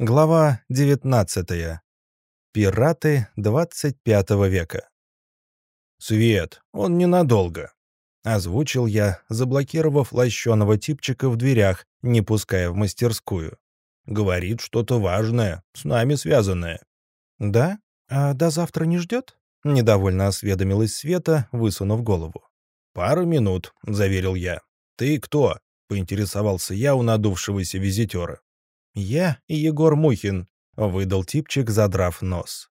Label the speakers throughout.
Speaker 1: Глава 19. Пираты 25 века.
Speaker 2: «Свет, он ненадолго», — озвучил я, заблокировав лощеного типчика в дверях, не пуская в мастерскую. «Говорит что-то важное, с нами связанное».
Speaker 1: «Да? А до завтра не ждет?» — недовольно осведомилась Света, высунув голову.
Speaker 2: «Пару минут», — заверил я. «Ты кто?» — поинтересовался я у надувшегося визитера.
Speaker 1: «Я Егор Мухин», — выдал типчик, задрав нос.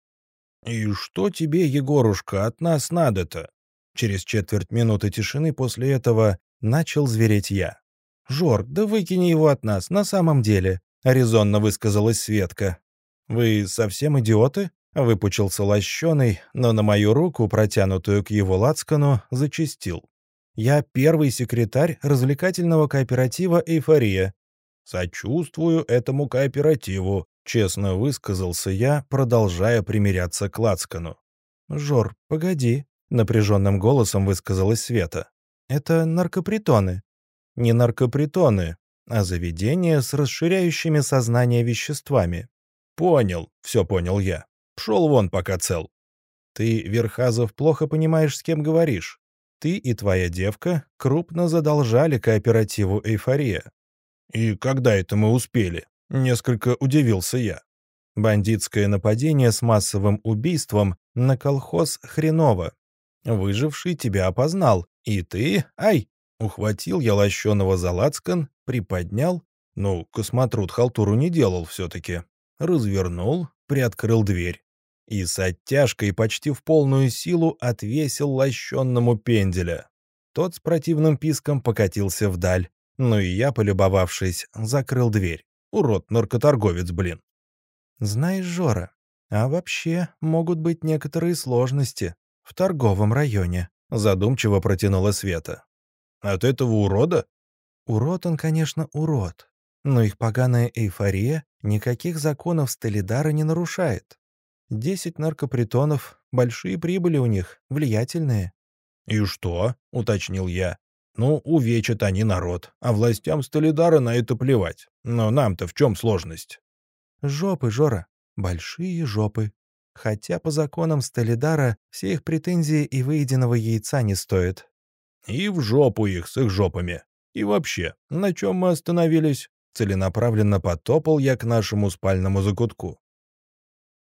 Speaker 2: «И что тебе, Егорушка, от нас надо-то?»
Speaker 1: Через четверть минуты тишины после этого начал звереть я. «Жор, да выкини его от нас, на самом деле», — резонно высказалась Светка. «Вы совсем идиоты?» — выпучился лощеный, но на мою руку, протянутую к его лацкану, зачистил. «Я первый секретарь развлекательного кооператива «Эйфория»,
Speaker 2: «Сочувствую этому кооперативу», — честно высказался я, продолжая примиряться к Лацкану.
Speaker 1: «Жор, погоди», — напряженным голосом высказалась Света. «Это наркопритоны». «Не наркопритоны, а заведение с расширяющими сознание веществами».
Speaker 2: «Понял, все понял я. Пшел вон, пока цел».
Speaker 1: «Ты, Верхазов, плохо понимаешь, с кем говоришь. Ты и твоя девка крупно задолжали кооперативу «Эйфория».
Speaker 2: «И когда это мы успели?» — несколько удивился я.
Speaker 1: Бандитское нападение с массовым убийством на колхоз хреново. Выживший тебя опознал, и ты, ай, ухватил я лощеного за лацкан, приподнял, ну, космотрут халтуру не делал все-таки, развернул, приоткрыл дверь и с оттяжкой почти в полную силу отвесил лощенному пенделя. Тот с противным писком покатился вдаль, ну и я, полюбовавшись, закрыл дверь. Урод-наркоторговец, блин. Знаешь, Жора, а вообще могут быть некоторые сложности в торговом районе, задумчиво протянула Света.
Speaker 2: От этого урода?
Speaker 1: Урод он, конечно, урод. Но их поганая эйфория никаких законов Стелидара не нарушает. Десять наркопритонов, большие прибыли у них, влиятельные.
Speaker 2: «И что?» — уточнил я. Ну, увечат они народ, а властям Столидара на это плевать. Но нам-то в чем сложность?
Speaker 1: Жопы, Жора, большие жопы. Хотя по законам Столидара все их претензии и выеденного яйца не стоят.
Speaker 2: И в жопу их с их жопами. И вообще, на чем мы остановились? Целенаправленно потопал я к нашему спальному закутку.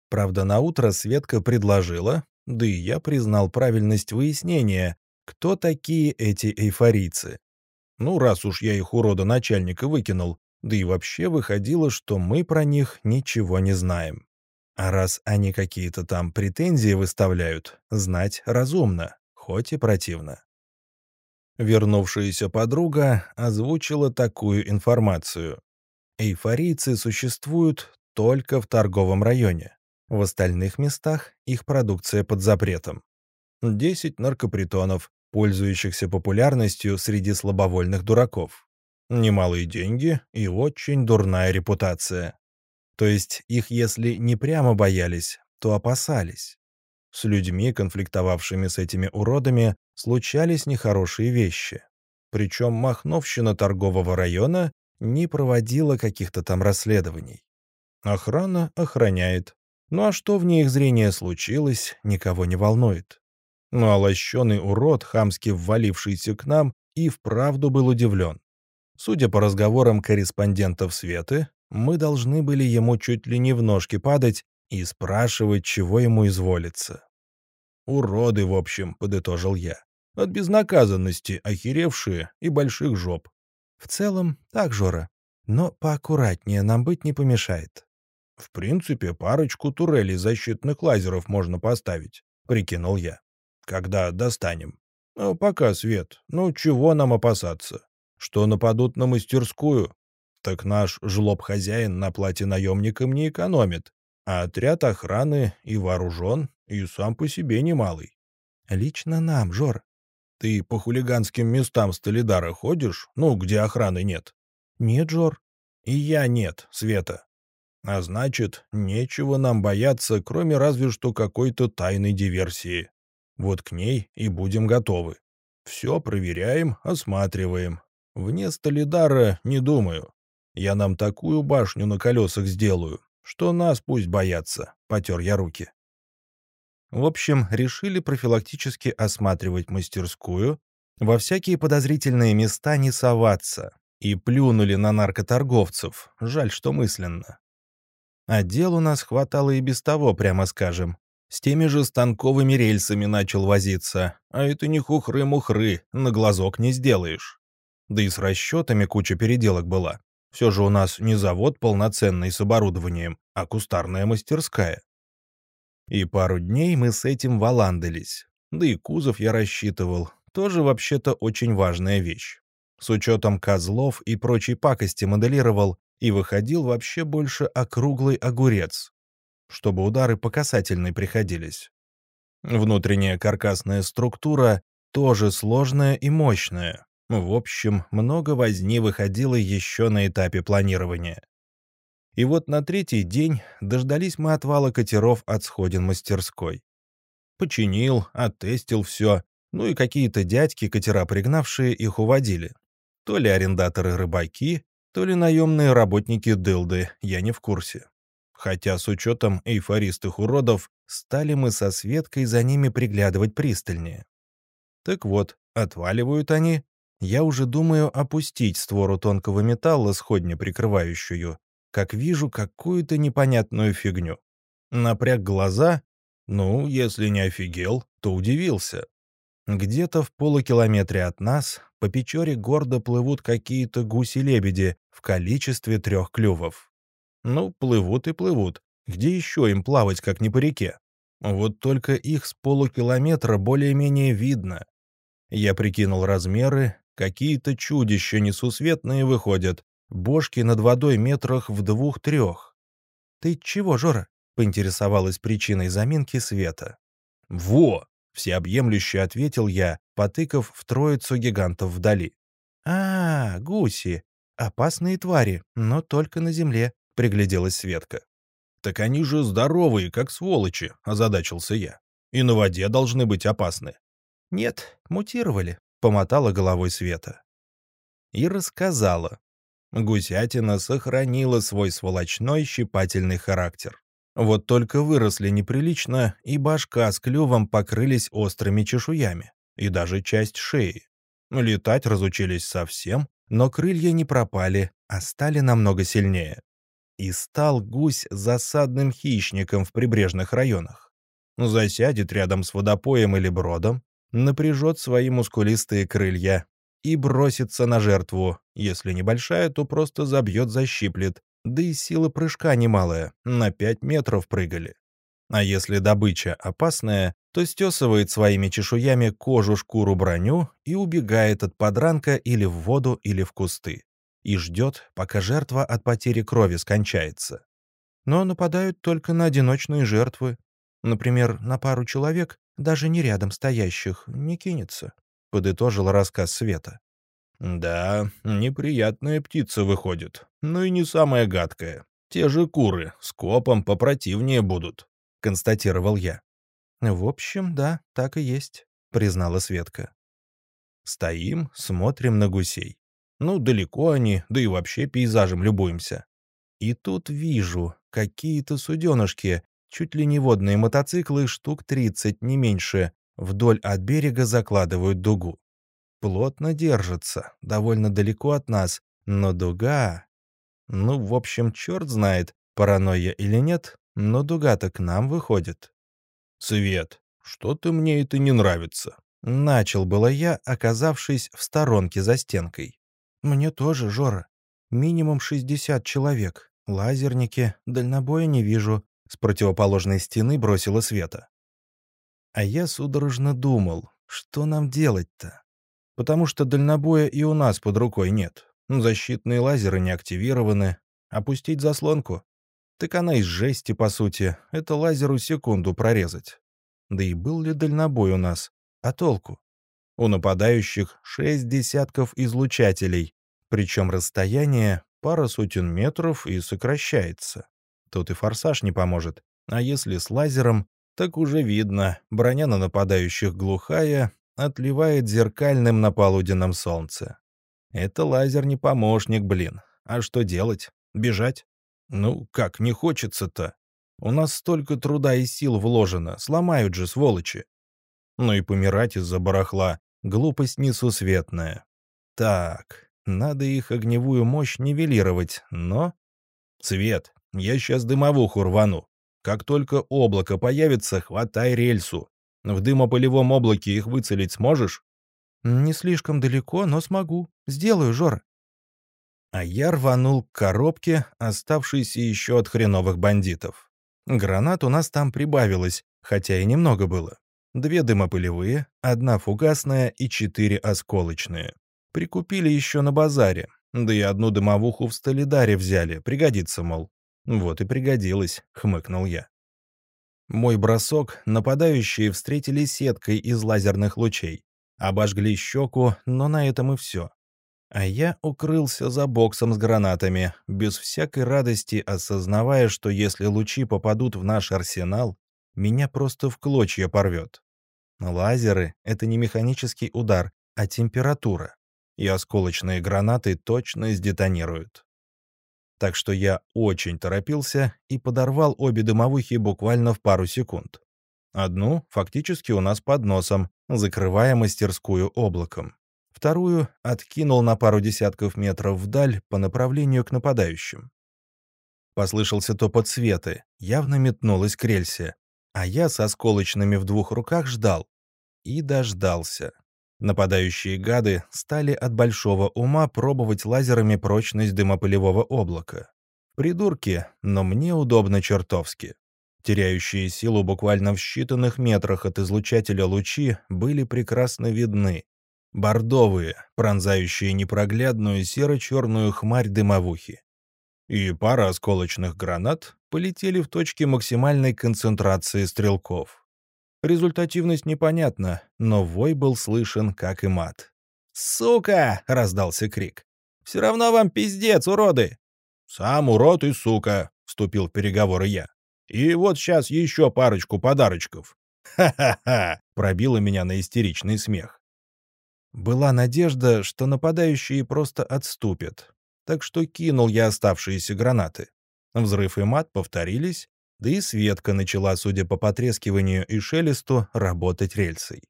Speaker 1: Правда, на утро Светка предложила, да и я признал правильность выяснения, кто такие эти эйфорийцы? Ну, раз уж я их урода начальника выкинул, да и вообще выходило, что мы про них ничего не знаем. А раз они какие-то там претензии выставляют, знать разумно, хоть и противно. Вернувшаяся подруга озвучила такую информацию. Эйфорийцы существуют только в торговом районе. В остальных местах их продукция под запретом. 10 наркопритонов, пользующихся популярностью среди слабовольных дураков. Немалые деньги и очень дурная репутация. То есть их, если не прямо боялись, то опасались. С людьми, конфликтовавшими с этими уродами, случались нехорошие вещи. Причем Махновщина торгового района не проводила каких-то там расследований. Охрана охраняет. Ну а что в их зрения случилось, никого не волнует. Ну а лощеный урод, хамски ввалившийся к нам, и вправду был удивлен. Судя по разговорам корреспондентов Светы, мы должны были ему чуть ли не в ножки падать и спрашивать, чего ему изволится. «Уроды, в общем», — подытожил я. «От безнаказанности, охеревшие и больших жоп». «В целом, так, Жора. Но поаккуратнее нам быть не помешает».
Speaker 2: «В принципе, парочку турелей защитных лазеров можно поставить», — прикинул я когда достанем. Ну, пока, Свет, ну чего нам опасаться? Что нападут на мастерскую? Так наш жлоб-хозяин на плате наемникам не экономит, а отряд охраны и вооружен, и сам по себе немалый.
Speaker 1: Лично нам, Жор.
Speaker 2: Ты по хулиганским местам Столидара ходишь, ну, где охраны нет?
Speaker 1: Нет, Жор.
Speaker 2: И я нет, Света. А значит, нечего нам бояться, кроме разве что какой-то тайной диверсии. Вот к ней и будем готовы. Все проверяем, осматриваем. Вне Столидара не думаю. Я нам такую башню на колесах сделаю, что нас пусть боятся», — потер я руки.
Speaker 1: В общем, решили профилактически осматривать мастерскую, во всякие подозрительные места не соваться, и плюнули на наркоторговцев, жаль, что мысленно. А дел у нас хватало и без того, прямо скажем. С теми же станковыми рельсами начал возиться, а это не хухры-мухры, на глазок не сделаешь. Да и с расчетами куча переделок была. Все же у нас не завод полноценный с оборудованием, а кустарная мастерская. И пару дней мы с этим валандались. Да и кузов я рассчитывал. Тоже вообще-то очень важная вещь. С учетом козлов и прочей пакости моделировал и выходил вообще больше округлый огурец, чтобы удары по касательной приходились. Внутренняя каркасная структура тоже сложная и мощная. В общем, много возни выходило еще на этапе планирования. И вот на третий день дождались мы отвала катеров от сходин мастерской. Починил, оттестил все, ну и какие-то дядьки, катера пригнавшие, их уводили. То ли арендаторы-рыбаки, то ли наемные работники Дылды, я не в курсе. Хотя с учетом эйфористых уродов, стали мы со Светкой за ними приглядывать пристальнее. Так вот, отваливают они. Я уже думаю опустить створу тонкого металла, сходня прикрывающую, как вижу какую-то непонятную фигню. Напряг глаза, ну, если не офигел, то удивился. Где-то в полукилометре от нас по Печоре гордо плывут какие-то гуси-лебеди в количестве трех клювов. Ну, плывут и плывут. Где еще им плавать, как не по реке? Вот только их с полукилометра более-менее видно. Я прикинул размеры, какие-то чудища несусветные выходят, бошки над водой метрах в двух-трех. «Ты чего, Жора?» — поинтересовалась причиной заминки Света.
Speaker 2: «Во!» — всеобъемлюще ответил я, потыкав в троицу гигантов вдали.
Speaker 1: «А, гуси! Опасные твари, но только на земле», — пригляделась Светка.
Speaker 2: «Так они же здоровые, как сволочи», — озадачился я. «И на воде должны быть опасны».
Speaker 1: «Нет, мутировали», — помотала головой Света. И рассказала, Гусятина сохранила свой сволочной щипательный характер. Вот только выросли неприлично, и башка с клювом покрылись острыми чешуями, и даже часть шеи. Летать разучились совсем, но крылья не пропали, а стали намного сильнее. И стал гусь засадным хищником в прибрежных районах. Засядет рядом с водопоем или бродом, напряжет свои мускулистые крылья и бросится на жертву. Если небольшая, то просто забьет, защиплет. Да и сила прыжка немалая, на 5 метров прыгали. А если добыча опасная, то стесывает своими чешуями кожу, шкуру, броню и убегает от подранка или в воду, или в кусты. И ждет, пока жертва от потери крови скончается. Но нападают только на одиночные жертвы. Например, на пару человек, даже не рядом стоящих, не кинется подытожил рассказ Света.
Speaker 2: «Да, неприятная птица выходит, но и не самая гадкая. Те же куры с копом попротивнее будут», — констатировал я.
Speaker 1: «В общем, да, так и есть», — признала Светка.
Speaker 2: Стоим, смотрим на гусей. Ну, далеко они, да и вообще пейзажем любуемся. И тут вижу, какие-то суденышки, чуть ли не водные мотоциклы, штук 30, не меньше, Вдоль от берега закладывают дугу. Плотно держится, довольно далеко от нас, но дуга... Ну, в общем, черт знает, паранойя или нет, но дуга-то к нам выходит.
Speaker 1: «Свет, что-то мне это не нравится», — начал было я, оказавшись в сторонке за стенкой. «Мне тоже, Жора. Минимум 60 человек. Лазерники, дальнобоя не вижу», — с противоположной стены бросила Света. А я судорожно думал, что нам делать-то? Потому что дальнобоя и у нас под рукой нет. Защитные лазеры не активированы. Опустить заслонку? Так она из жести, по сути. Это лазеру секунду прорезать. Да и был ли дальнобой у нас? А толку? У нападающих шесть десятков излучателей, причем расстояние пара сотен метров и сокращается. Тут и форсаж не поможет. А если с лазером, так уже видно, броня на нападающих глухая, отливает зеркальным на полуденном солнце. Это лазер не помощник, блин. А что делать? Бежать? Ну, как не хочется-то? У нас столько труда и сил вложено, сломают же, сволочи. Ну и помирать из-за барахла — глупость несусветная. Так, надо их огневую мощь нивелировать, но... Цвет, я сейчас дымовуху рвану. Как только облако появится, хватай рельсу. В дымопылевом облаке их выцелить сможешь?
Speaker 2: Не слишком далеко, но смогу. Сделаю, Жора.
Speaker 1: А я рванул к коробке, оставшейся еще от хреновых бандитов. Гранат у нас там прибавилось, хотя и немного было. Две дымопылевые, одна фугасная и четыре осколочные. Прикупили еще на базаре, да и одну дымовуху в Столидаре взяли, пригодится, мол. Вот и пригодилось, хмыкнул я. Мой бросок нападающие встретили сеткой из лазерных лучей. Обожгли щеку, но на этом и все. А я укрылся за боксом с гранатами, без всякой радости осознавая, что если лучи попадут в наш арсенал, меня просто в клочья порвет. Лазеры — это не механический удар, а температура, и осколочные гранаты точно сдетонируют. Так что я очень торопился и подорвал обе дымовухи буквально в пару секунд. Одну фактически у нас под носом, закрывая мастерскую облаком вторую откинул на пару десятков метров вдаль по направлению к нападающим. Послышался топот светы, явно метнулась к рельсе, а я со сколочными в двух руках ждал. И дождался. Нападающие гады стали от большого ума пробовать лазерами прочность дымопылевого облака. Придурки, но мне удобно чертовски. Теряющие силу буквально в считанных метрах от излучателя лучи были прекрасно видны, бордовые, пронзающие непроглядную серо-черную хмарь дымовухи. И пара осколочных гранат полетели в точке максимальной концентрации стрелков. Результативность непонятна, но вой был слышен, как и мат. «Сука!» — раздался крик. «Все равно вам пиздец, уроды!» «Сам урод и сука!» — вступил в переговоры я. «И вот сейчас еще парочку подарочков». «Ха-ха-ха!» — пробило меня на истеричный смех. Была надежда, что нападающие просто отступят, так что кинул я оставшиеся гранаты. Взрыв и мат повторились, да и Светка начала, судя по потрескиванию и шелесту, работать рельсой.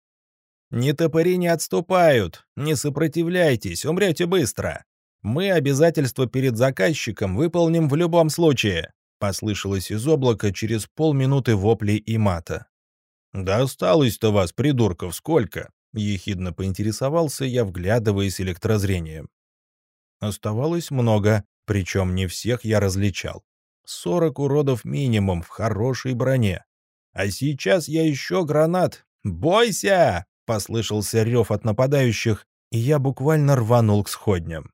Speaker 1: «Не топори не отступают! Не сопротивляйтесь, умрете быстро! Мы обязательства перед заказчиком выполним в любом случае!» послышалось из облака через полминуты воплей и мата. «Да осталось-то вас, придурков, сколько?» — ехидно поинтересовался я, вглядываясь электрозрением. Оставалось много, причем не всех я различал. Сорок уродов минимум в хорошей броне. А сейчас я еще гранат. «Бойся!» — послышался рев от нападающих, и я буквально рванул к сходням.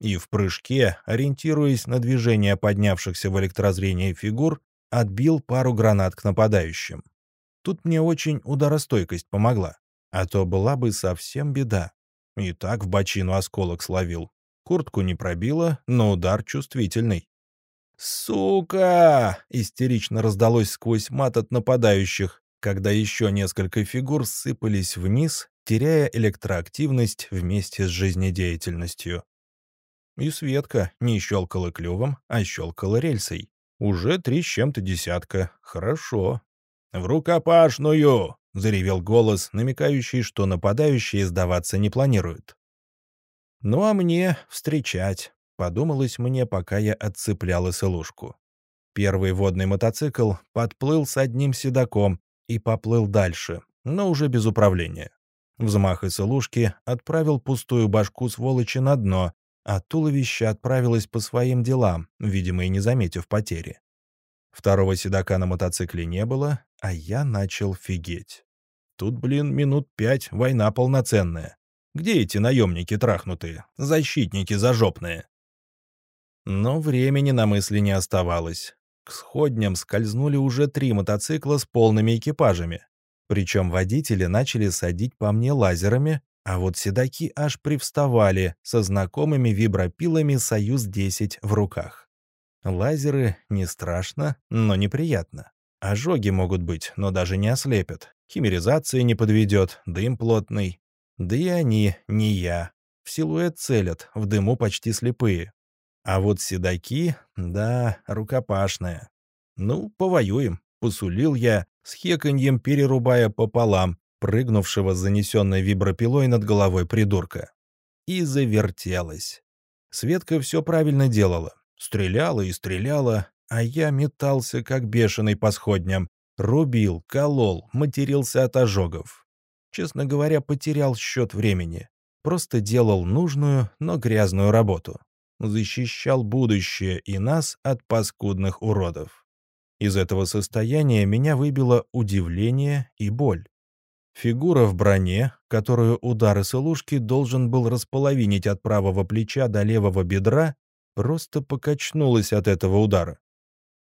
Speaker 1: И в прыжке, ориентируясь на движение поднявшихся в электрозрении фигур, отбил пару гранат к нападающим. Тут мне очень ударостойкость помогла. А то была бы совсем беда. И так в бочину осколок словил. Куртку не пробило, но удар чувствительный. «Сука!» — истерично раздалось сквозь мат от нападающих, когда еще несколько фигур сыпались вниз, теряя электроактивность вместе с жизнедеятельностью. И Светка не щелкала клювом, а щелкала рельсой. Уже три с чем-то десятка. Хорошо. «В рукопашную!» — заревел голос, намекающий, что нападающие сдаваться не планируют. «Ну а мне встречать», — подумалось мне, пока я отцеплял СЛУшку. Первый водный мотоцикл подплыл с одним седаком и поплыл дальше, но уже без управления. Взмах СЛУшки отправил пустую башку сволочи на дно, а туловище отправилось по своим делам, видимо, и не заметив потери. Второго седока на мотоцикле не было, а я начал фигеть. Тут, блин, минут пять война полноценная. Где эти наемники трахнутые, защитники зажопные? Но времени на мысли не оставалось. К сходням скользнули уже три мотоцикла с полными экипажами. Причем водители начали садить по мне лазерами, а вот седаки аж привставали со знакомыми вибропилами «Союз-10» в руках. Лазеры не страшно, но неприятно. Ожоги могут быть, но даже не ослепят. Химеризация не подведет, дым плотный. Да и они, не я. В силуэт целят, в дыму почти слепые. А вот седаки, да, рукопашная. Ну, повоюем, посулил я, с хеканьем перерубая пополам, прыгнувшего с занесенной вибропилой над головой придурка. И завертелась. Светка все правильно делала. Стреляла и стреляла, а я метался, как бешеный по сходням. Рубил, колол, матерился от ожогов. Честно говоря, потерял счет времени. Просто делал нужную, но грязную работу защищал будущее и нас от паскудных уродов. Из этого состояния меня выбило удивление и боль. Фигура в броне, которую удар из илушки должен был располовинить от правого плеча до левого бедра, просто покачнулась от этого удара.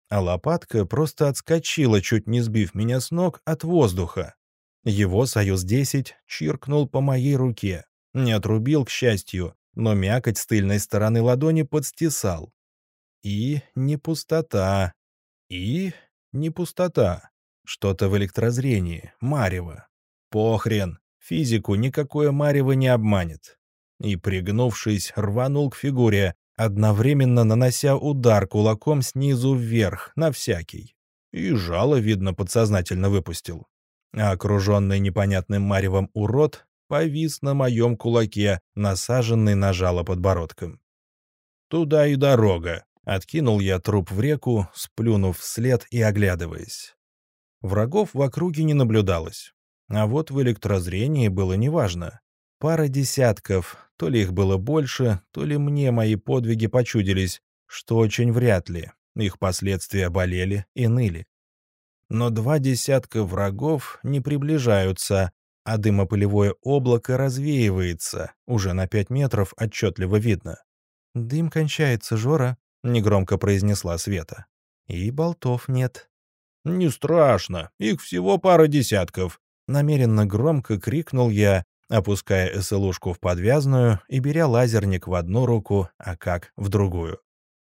Speaker 1: А лопатка просто отскочила, чуть не сбив меня с ног от воздуха. Его «Союз-10» чиркнул по моей руке. Не отрубил, к счастью, но мякоть с тыльной стороны ладони подстисал. И не пустота. И не пустота. Что-то в электрозрении, марево. Похрен, физику никакое марево не обманет. И, пригнувшись, рванул к фигуре, одновременно нанося удар кулаком снизу вверх, на всякий. И жало, видно, подсознательно выпустил. А окруженный непонятным маревом урод повис на моем кулаке, насаженный на жало подбородком. «Туда и дорога», — откинул я труп в реку, сплюнув вслед и оглядываясь. Врагов в округе не наблюдалось. А вот в электрозрении было неважно. Пара десятков, то ли их было больше, то ли мне мои подвиги почудились, что очень вряд ли. Их последствия болели и ныли. Но два десятка врагов не приближаются, а дымопылевое облако развеивается, уже на пять метров отчетливо видно. «Дым кончается, Жора», — негромко произнесла Света. «И болтов нет». «Не страшно, их всего пара десятков», — намеренно громко крикнул я, опуская СЛУшку в подвязную и беря лазерник в одну руку, а как в другую.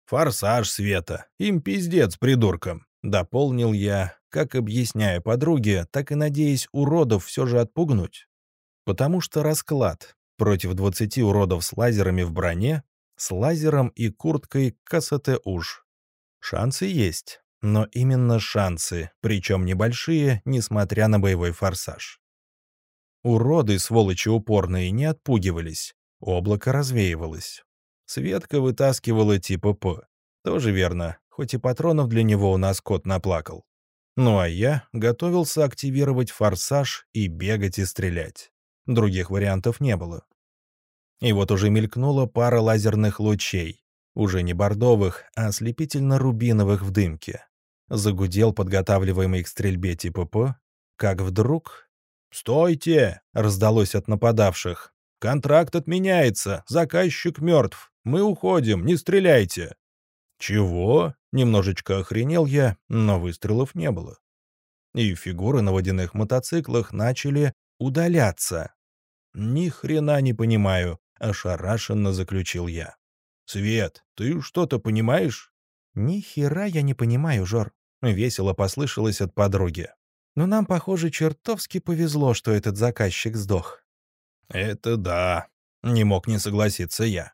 Speaker 1: «Форсаж, Света, им пиздец придуркам», — дополнил я, как объясняя подруге, так и надеясь уродов все же отпугнуть. Потому что расклад против 20 уродов с лазерами в броне, с лазером и курткой КСТ уж. Шансы есть, но именно шансы, причем небольшие, несмотря на боевой форсаж. Уроды, сволочи упорные, не отпугивались, облако развеивалось. Светка вытаскивала типа П. Тоже верно, хоть и патронов для него у нас кот наплакал. Ну а я готовился активировать форсаж и бегать и стрелять. Других вариантов не было. И вот уже мелькнула пара лазерных лучей, уже не бордовых, а ослепительно-рубиновых в дымке. Загудел подготавливаемый к стрельбе типа П, как вдруг... «Стойте!» — раздалось от нападавших. «Контракт отменяется, заказчик мертв. Мы уходим, не стреляйте!» «Чего?» — немножечко охренел я, но выстрелов не было. И фигуры на водяных мотоциклах начали удаляться. «Ни хрена не понимаю», — ошарашенно заключил я. «Свет, ты что-то понимаешь?» «Ни хера я не понимаю, Жор», — весело послышалось от подруги. «Но нам, похоже, чертовски повезло, что этот заказчик сдох». «Это да», — не мог не согласиться я.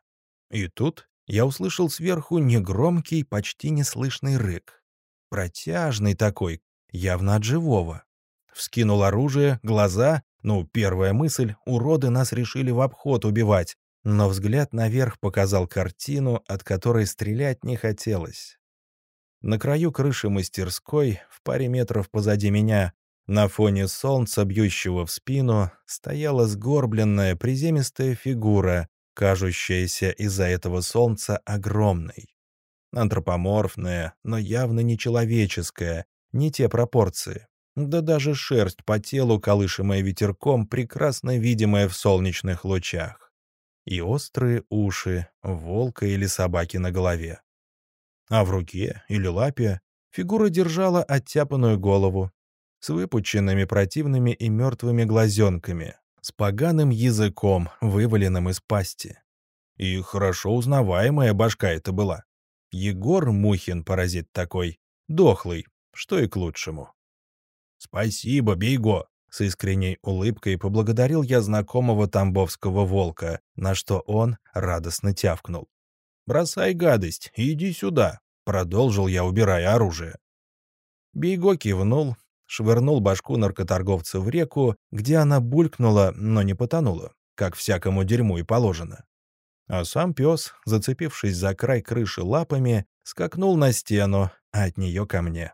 Speaker 1: И тут я услышал сверху негромкий, почти неслышный рык. Протяжный такой, явно от живого. Вскинул оружие, глаза, ну, первая мысль, уроды нас решили в обход убивать, но взгляд наверх показал картину, от которой стрелять не хотелось. На краю крыши мастерской, в паре метров позади меня, на фоне солнца, бьющего в спину, стояла сгорбленная приземистая фигура, кажущаяся из-за этого солнца огромной. Антропоморфная, но явно не человеческая, не те пропорции. Да даже шерсть по телу, колышемая ветерком, прекрасно видимая в солнечных лучах. И острые уши волка или собаки на голове. А в руке или лапе фигура держала оттяпанную голову с выпученными противными и мертвыми глазенками, с поганым языком, вываленным из пасти. И хорошо узнаваемая башка это была. Егор Мухин, паразит такой, дохлый, что и к лучшему. «Спасибо, Бейго!» С искренней улыбкой поблагодарил я знакомого тамбовского волка, на что он радостно тявкнул. Бросай гадость иди сюда», — продолжил я, убирая оружие. Бейго кивнул, швырнул башку наркоторговца в реку, где она булькнула, но не потонула, как всякому дерьму и положено. А сам пес, зацепившись за край крыши лапами, скакнул на стену, от нее ко мне.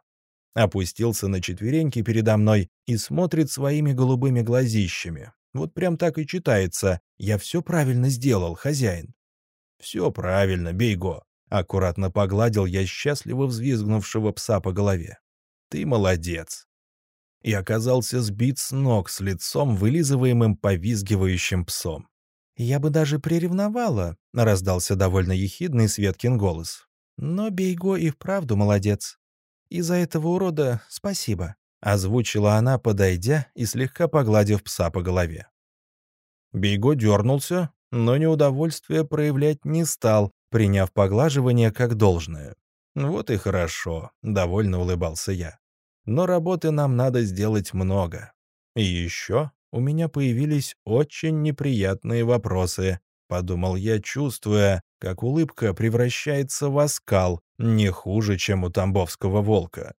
Speaker 1: Опустился на четвереньки передо мной и смотрит своими голубыми глазищами. Вот прям так и читается «Я все правильно сделал, хозяин». «Все правильно, Бейго», — аккуратно погладил я счастливо взвизгнувшего пса по голове. «Ты молодец» и оказался сбит с ног с лицом, вылизываемым повизгивающим псом. «Я бы даже приревновала», — раздался довольно ехидный Светкин голос. «Но Бейго и вправду молодец. И за этого урода спасибо», — озвучила она, подойдя и слегка погладив пса по голове. Бейго дернулся, но неудовольствие проявлять не стал, приняв поглаживание как должное. «Вот и хорошо», — довольно улыбался я но работы нам надо сделать много. И еще у меня появились очень неприятные вопросы, подумал я, чувствуя, как улыбка превращается в оскал, не хуже, чем у тамбовского волка.